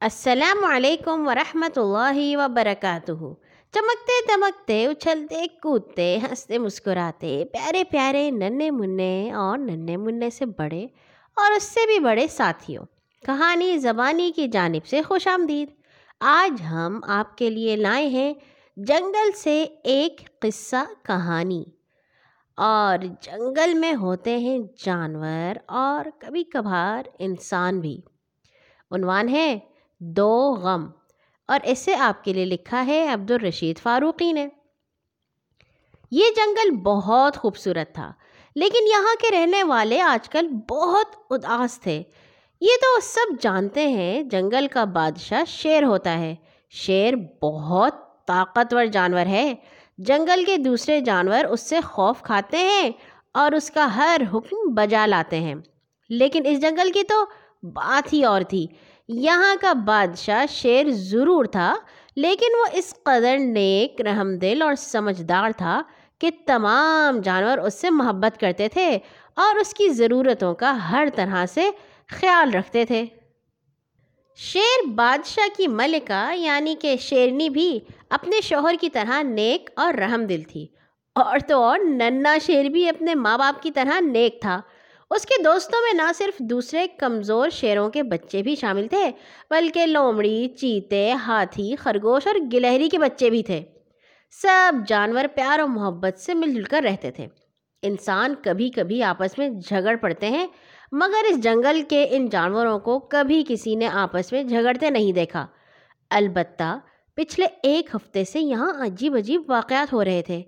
السلام علیکم ورحمۃ اللہ وبرکاتہ۔ چمکتے دمکتے، اچھلتے، کودتے، ہنستے، مسکراتے، پیارے پیارے ننے منے اور ننے منے سے بڑے اور اس سے بھی بڑے ساتھیوں۔ کہانی زبانی کی جانب سے خوش آمدید۔ آج ہم آپ کے لیے لائے ہیں جنگل سے ایک قصہ کہانی۔ اور جنگل میں ہوتے ہیں جانور اور کبھی کبھار انسان بھی۔ عنوان ہے دو غم۔ اور اسے آپ کے لیے لکھا ہے عبد الرشید فاروقی نے۔ یہ جنگل بہت خوبصورت تھا، لیکن یہاں کے رہنے والے آج کل بہت اداس تھے۔ یہ تو سب جانتے ہیں، جنگل کا بادشاہ شیر ہوتا ہے۔ شیر بہت طاقتور جانور ہے۔ جنگل کے دوسرے جانور اس سے خوف کھاتے ہیں اور اس کا ہر حکم بجا لاتے ہیں۔ لیکن اس جنگل کی تو بات ہی اور تھی۔ یہاں کا بادشاہ شیر ضرور تھا، لیکن وہ اس قدر نیک، رحم دل اور سمجھدار تھا کہ تمام جانور اس سے محبت کرتے تھے اور اس کی ضرورتوں کا ہر طرح سے خیال رکھتے تھے۔ شیر بادشاہ کی ملکہ یعنی کہ شیرنی بھی اپنے شوہر کی طرح نیک اور رحم دل تھی۔ اور تو اور ننا شیر بھی اپنے ماں باپ کی طرح نیک تھا۔ اس کے دوستوں میں نہ صرف دوسرے کمزور شیروں کے بچے بھی شامل تھے، بلکہ لومڑی، چیتے، ہاتھی، خرگوش اور گلہری کے بچے بھی تھے۔ سب جانور پیار اور محبت سے مل جل کر رہتے تھے۔ انسان کبھی کبھی آپس میں جھگڑ پڑتے ہیں، مگر اس جنگل کے ان جانوروں کو کبھی کسی نے آپس میں جھگڑتے نہیں دیکھا۔ البتہ پچھلے ایک ہفتے سے یہاں عجیب عجیب واقعات ہو رہے تھے۔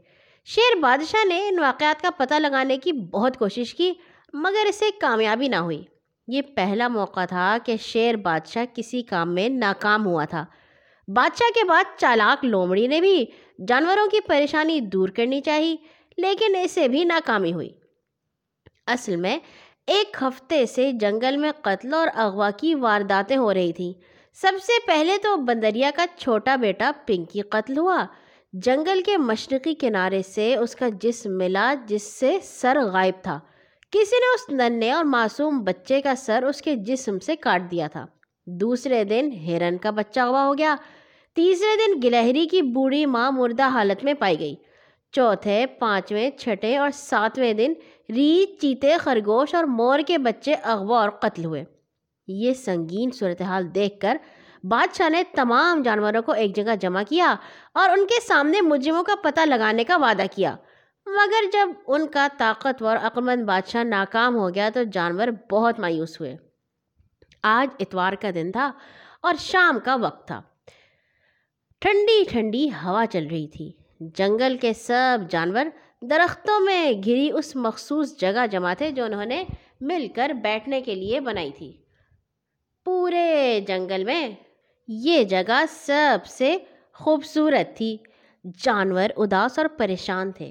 شیر بادشاہ نے ان واقعات کا پتہ لگانے کی بہت کوشش کی مگر اسے کامیابی نہ ہوئی۔ یہ پہلا موقع تھا کہ شیر بادشاہ کسی کام میں ناکام ہوا تھا۔ بادشاہ کے بعد چالاک لومڑی نے بھی جانوروں کی پریشانی دور کرنی چاہی، لیکن اسے بھی ناکامی ہوئی۔ اصل میں ایک ہفتے سے جنگل میں قتل اور اغوا کی وارداتیں ہو رہی تھیں۔ سب سے پہلے تو بندریا کا چھوٹا بیٹا پنکی قتل ہوا۔ جنگل کے مشرقی کنارے سے اس کا جسم ملا، جس سے سر غائب تھا۔ کسی نے اس ننے اور معصوم بچے کا سر اس کے جسم سے کاٹ دیا تھا۔ دوسرے دن ہرن کا بچہ ہوا ہو گیا۔ تیسرے دن گلہری کی بوڑھی ماں مردہ حالت میں پائی گئی۔ چوتھے، پانچویں، چھٹے اور ساتویں دن ریچھ چیتے خرگوش اور مور کے بچے اغوا اور قتل ہوئے۔ یہ سنگین صورتحال دیکھ کر بادشاہ نے تمام جانوروں کو ایک جگہ جمع کیا اور ان کے سامنے مجرموں کا پتہ لگانے کا وعدہ کیا۔ مگر جب ان کا طاقتور، عقلمند بادشاہ ناکام ہو گیا تو جانور بہت مایوس ہوئے۔ آج اتوار کا دن تھا اور شام کا وقت تھا۔ ٹھنڈی ٹھنڈی ہوا چل رہی تھی۔ جنگل کے سب جانور درختوں میں گھری اس مخصوص جگہ جمع تھے جو انہوں نے مل کر بیٹھنے کے لیے بنائی تھی۔ پورے جنگل میں یہ جگہ سب سے خوبصورت تھی۔ جانور اداس اور پریشان تھے۔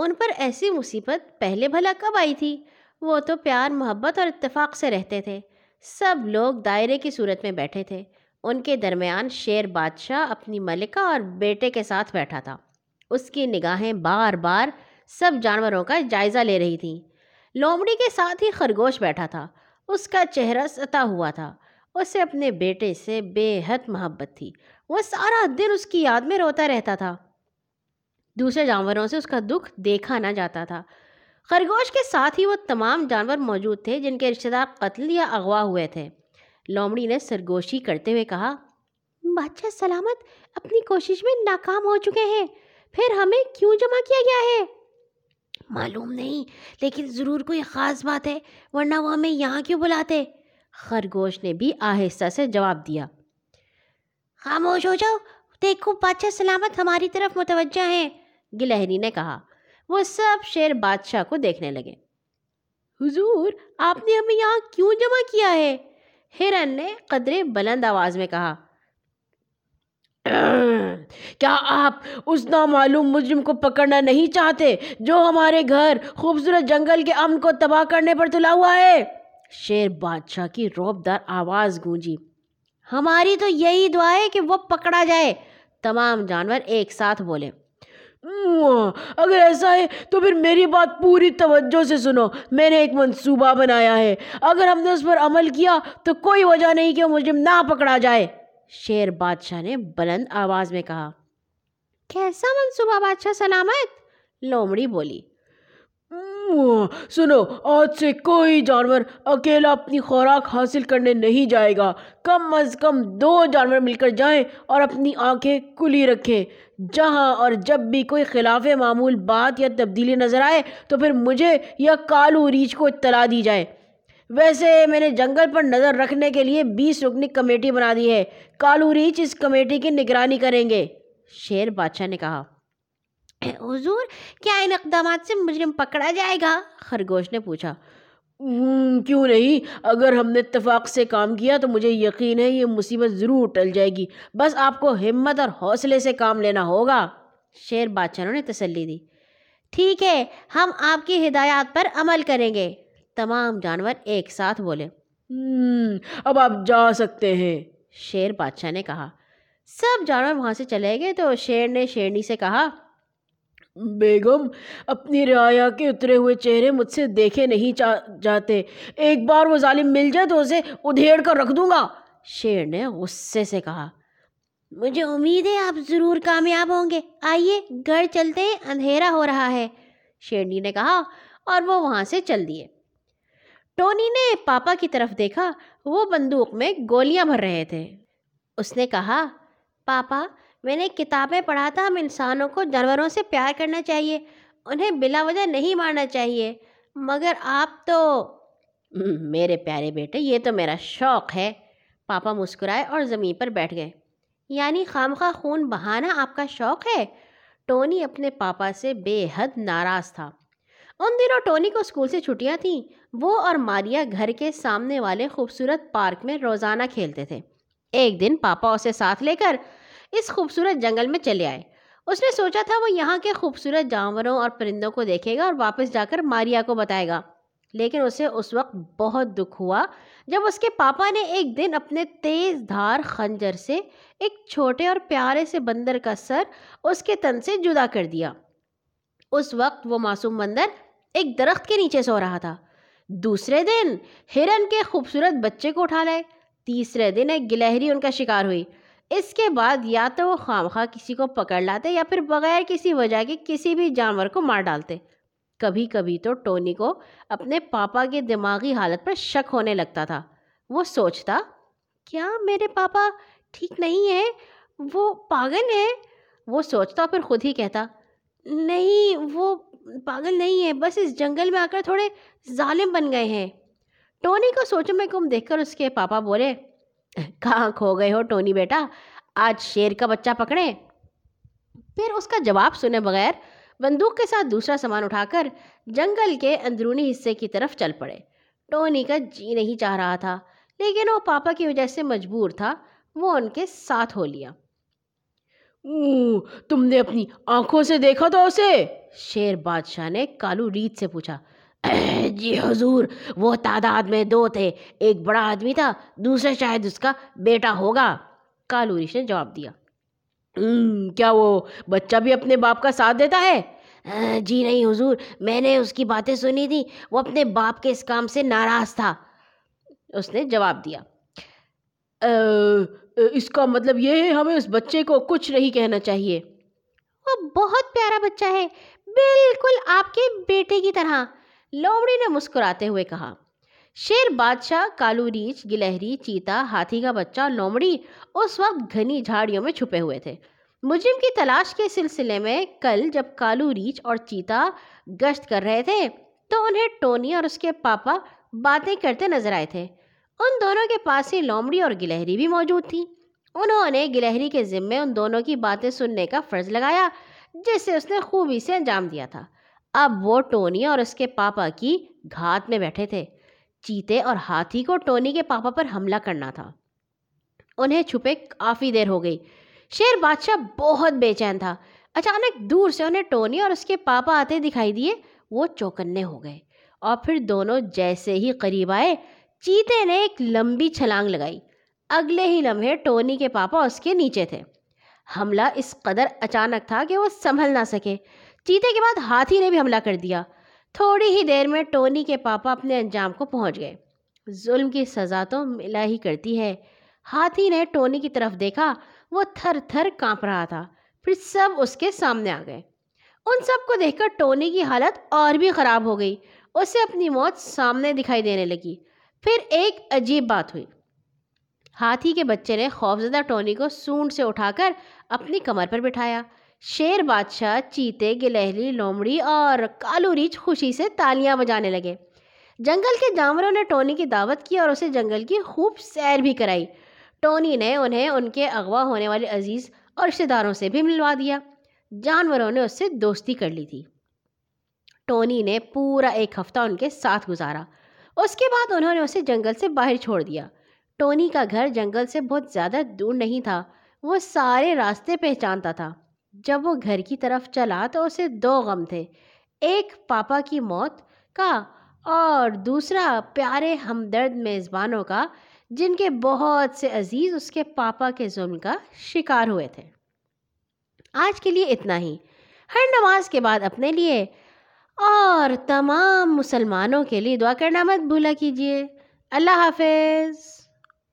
ان پر ایسی مصیبت پہلے بھلا کب آئی تھی؟ وہ تو پیار، محبت اور اتفاق سے رہتے تھے۔ سب لوگ دائرے کی صورت میں بیٹھے تھے۔ ان کے درمیان شیر بادشاہ اپنی ملکہ اور بیٹے کے ساتھ بیٹھا تھا۔ اس کی نگاہیں بار بار سب جانوروں کا جائزہ لے رہی تھیں۔ لومڑی کے ساتھ ہی خرگوش بیٹھا تھا۔ اس کا چہرہ ستا ہوا تھا۔ اسے اپنے بیٹے سے بے حد محبت تھی۔ وہ سارا دن اس کی یاد میں روتا رہتا تھا۔ دوسرے جانوروں سے اس کا دکھ دیکھا نہ جاتا تھا۔ خرگوش کے ساتھ ہی وہ تمام جانور موجود تھے جن کے رشتے دار قتل یا اغوا ہوئے تھے۔ لومڑی نے سرگوشی کرتے ہوئے کہا، بادشاہ سلامت، اپنی کوشش میں ناکام ہو چکے ہیں۔ پھر ہمیں کیوں جمع کیا گیا ہے؟ معلوم نہیں، لیکن ضرور کوئی خاص بات ہے، ورنہ وہ ہمیں یہاں کیوں بلاتے؟ خرگوش نے بھی آہستہ سے جواب دیا۔ خاموش ہو جاؤ، دیکھو بادشاہ سلامت ہماری طرف متوجہ ہیں۔ گلہری نے کہا۔ وہ سب شیر بادشاہ کو دیکھنے لگے۔ حضور، آپ نے ہمیں یہاں کیوں جمع کیا ہے؟ ہرن نے قدرے بلند آواز میں کہا۔ کیا آپ اس نامعلوم مجرم کو پکڑنا نہیں چاہتے جو ہمارے گھر خوبصورت جنگل کے امن کو تباہ کرنے پر تلا ہوا ہے؟ شیر بادشاہ کی روب دار آواز گونجی۔ ہماری تو یہی دعا ہے کہ وہ پکڑا جائے۔ تمام جانور ایک ساتھ بولے۔ اگر ایسا ہے تو پھر میری بات پوری توجہ سے سنو۔ میں نے ایک منصوبہ بنایا ہے۔ اگر ہم نے اس پر عمل کیا تو کوئی وجہ نہیں کہ مجرم نہ پکڑا جائے۔ شیر بادشاہ نے بلند آواز میں کہا، کیسا منصوبہ بادشاہ؟ سلامت؟ لومڑی بولی سنو، آج سے کوئی جانور اکیلا اپنی خوراک حاصل کرنے نہیں جائے گا۔ کم از کم دو جانور مل کر جائیں اور اپنی آنکھیں کھلی رکھیں۔ جہاں اور جب بھی کوئی خلاف معمول بات یا تبدیلی نظر آئے تو پھر مجھے یا کالو ریچھ کو اطلاع دی جائے۔ ویسے میں نے جنگل پر نظر رکھنے کے لیے بیس رکنی کمیٹی بنا دی ہے۔ کالو ریچ اس کمیٹی کی نگرانی کریں گے، شیر بادشاہ نے کہا۔ حضور، کیا ان اقدامات سے مجرم پکڑا جائے گا؟ خرگوش نے پوچھا۔ کیوں نہیں؟ اگر ہم نے اتفاق سے کام کیا تو مجھے یقین ہے یہ مصیبت ضرور ٹل جائے گی۔ بس آپ کو ہمت اور حوصلے سے کام لینا ہوگا۔ شیر بادشاہ نے تسلی دی۔ ٹھیک ہے، ہم آپ کی ہدایات پر عمل کریں گے۔ تمام جانور ایک ساتھ بولے۔ اب آپ جا سکتے ہیں۔ شیر بادشاہ نے کہا۔ سب جانور وہاں سے چلے گئے تو شیر نے شیرنی سے کہا۔ بیگم، اپنی رعایا کے اترے ہوئے چہرے مجھ سے دیکھے نہیں جاتے۔ ایک بار وہ ظالم مل جائے تو اسے ادھیڑ کر رکھ دوں گا۔ شیر نے غصے سے کہا، مجھے امید ہے آپ ضرور کامیاب ہوں گے۔ آئیے، گھر چلتے اندھیرا ہو رہا ہے۔ شیرنی نے کہا، اور وہ وہاں سے چل دیے۔ ٹونی نے پاپا کی طرف دیکھا، وہ بندوق میں گولیاں بھر رہے تھے۔ اس نے کہا، پاپا میں نے کتابیں پڑھا تھا ہم انسانوں کو جانوروں سے پیار کرنا چاہیے انہیں بلا وجہ نہیں مارنا چاہیے مگر آپ تو میرے پیارے بیٹے یہ تو میرا شوق ہے پاپا مسکرائے اور زمین پر بیٹھ گئے یعنی خام خواہ خون بہانا آپ کا شوق ہے ٹونی اپنے پاپا سے بے حد ناراض تھا ان دنوں ٹونی کو اسکول سے چھٹیاں تھیں وہ اور ماریا گھر کے سامنے والے خوبصورت پارک میں روزانہ کھیلتے تھے ایک دن پاپا اسے ساتھ لے کر اس خوبصورت جنگل میں چلے آئے۔ اس نے سوچا تھا وہ یہاں کے خوبصورت جانوروں اور پرندوں کو دیکھے گا اور واپس جا کر ماریا کو بتائے گا۔ لیکن اسے اس وقت بہت دکھ ہوا جب اس کے پاپا نے ایک دن اپنے تیز دھار خنجر سے ایک چھوٹے اور پیارے سے بندر کا سر اس کے تن سے جدا کر دیا۔ اس وقت وہ معصوم بندر ایک درخت کے نیچے سو رہا تھا۔ دوسرے دن ہرن کے خوبصورت بچے کو اٹھا لائے۔ تیسرے دن ایک گلہری ان کا شکار ہوئی۔ اس کے بعد یا تو وہ خواہ کسی کو پکڑ لاتے یا پھر بغیر کسی وجہ کے کسی بھی جانور کو مار ڈالتے۔ کبھی کبھی تو ٹونی کو اپنے پاپا کے دماغی حالت پر شک ہونے لگتا تھا۔ وہ سوچتا، کیا میرے پاپا ٹھیک نہیں ہے وہ پاگل ہے وہ سوچتا پھر خود ہی کہتا، نہیں، وہ پاگل نہیں ہے بس اس جنگل میں آ کر تھوڑے ظالم بن گئے ہیں۔ ٹونی کو سوچوں میں کم دیکھ کر اس کے پاپا بولے کہاں کھو گئے ہو ٹونی بیٹا؟ آج شیر کا بچہ پکڑے۔ پھر اس کا جواب سنے بغیر بندوق کے ساتھ دوسرا سامان اٹھا کر جنگل کے اندرونی حصے کی طرف چل پڑے۔ ٹونی کا جی نہیں چاہ رہا تھا، لیکن وہ پاپا کی وجہ سے مجبور تھا، وہ ان کے ساتھ ہو لیا۔ تم نے اپنی آنکھوں سے دیکھا تھا اسے؟ شیر بادشاہ نے کالو ریت سے پوچھا۔ جی حضور، وہ تعداد میں دو تھے۔ ایک بڑا آدمی تھا، دوسرا شاید اس کا بیٹا ہوگا۔ کالوریش نے جواب دیا۔ کیا وہ بچہ بھی اپنے باپ کا ساتھ دیتا ہے؟ جی نہیں حضور، میں نے اس کی باتیں سنی تھی۔ وہ اپنے باپ کے اس کام سے ناراض تھا۔ اس نے جواب دیا۔ اس کا مطلب یہ ہے، ہمیں اس بچے کو کچھ نہیں کہنا چاہیے۔ وہ بہت پیارا بچہ ہے، بالکل آپ کے بیٹے کی طرح۔ لومڑی نے مسکراتے ہوئے کہا، شیر بادشاہ، کالو ریچ گلہری، چیتا، ہاتھی کا بچہ، لومڑی اس وقت گھنی جھاڑیوں میں چھپے ہوئے تھے۔ مجرم کی تلاش کے سلسلے میں کل جب کالو ریچ اور چیتا گشت کر رہے تھے، تو انہیں ٹونی اور اس کے پاپا باتیں کرتے نظر آئے تھے۔ ان دونوں کے پاس ہی لومڑی اور گلہری بھی موجود تھی انہوں نے گلہری کے ذمے ان دونوں کی باتیں سننے کا فرض لگایا، جس سے اس نے خوبی سے انجام دیا تھا۔ اب وہ ٹونی اور اس کے پاپا کی گھات میں بیٹھے تھے۔ چیتے اور ہاتھی کو ٹونی کے پاپا پر حملہ کرنا تھا۔ انہیں چھپے کافی دیر ہو گئی۔ شیر بادشاہ بہت بے چین تھا۔ اچانک دور سے انہیں ٹونی اور اس کے پاپا آتے دکھائی دیے۔ وہ چوکنے ہو گئے اور پھر دونوں جیسے ہی قریب آئے، چیتے نے ایک لمبی چھلانگ لگائی۔ اگلے ہی لمحے ٹونی کے پاپا اس کے نیچے تھے۔ حملہ اس قدر اچانک تھا کہ وہ سنبھل نہ سکے۔ چیتے کے بعد ہاتھی نے بھی حملہ کر دیا۔ تھوڑی ہی دیر میں ٹونی کے پاپا اپنے انجام کو پہنچ گئے۔ ظلم کی سزا تو ملا ہی کرتی ہے۔ ہاتھی نے ٹونی کی طرف دیکھا، وہ تھر تھر کانپ رہا تھا۔ پھر سب اس کے سامنے آ گئے۔ ان سب کو دیکھ کر ٹونی کی حالت اور بھی خراب ہو گئی۔ اسے اپنی موت سامنے دکھائی دینے لگی۔ پھر ایک عجیب بات ہوئی۔ ہاتھی کے بچے نے خوفزدہ ٹونی کو سونڈ سے اٹھا کر اپنی کمر پر بٹھایا۔ شیر بادشاہ چیتے، گلہری، لومڑی اور کالو ریچھ خوشی سے تالیاں بجانے لگے۔ جنگل کے جانوروں نے ٹونی کی دعوت کی اور اسے جنگل کی خوب سیر بھی کرائی۔ ٹونی نے انہیں ان کے اغوا ہونے والے عزیز اور رشتے داروں سے بھی ملوا دیا۔ جانوروں نے اس سے دوستی کر لی تھی۔ ٹونی نے پورا ایک ہفتہ ان کے ساتھ گزارا۔ اس کے بعد انہوں نے اسے جنگل سے باہر چھوڑ دیا۔ ٹونی کا گھر جنگل سے بہت زیادہ دور نہیں تھا، وہ سارے راستے پہچانتا تھا۔ جب وہ گھر کی طرف چلا تو اسے دو غم تھے۔ ایک پاپا کی موت کا اور دوسرا پیارے ہمدرد میزبانوں کا، جن کے بہت سے عزیز اس کے پاپا کے ظلم کا شکار ہوئے تھے۔ آج کے لیے اتنا ہی۔ ہر نماز کے بعد اپنے لیے۔ اور تمام مسلمانوں کے لیے دعا کرنا مت بھولا کیجیے۔ اللہ حافظ۔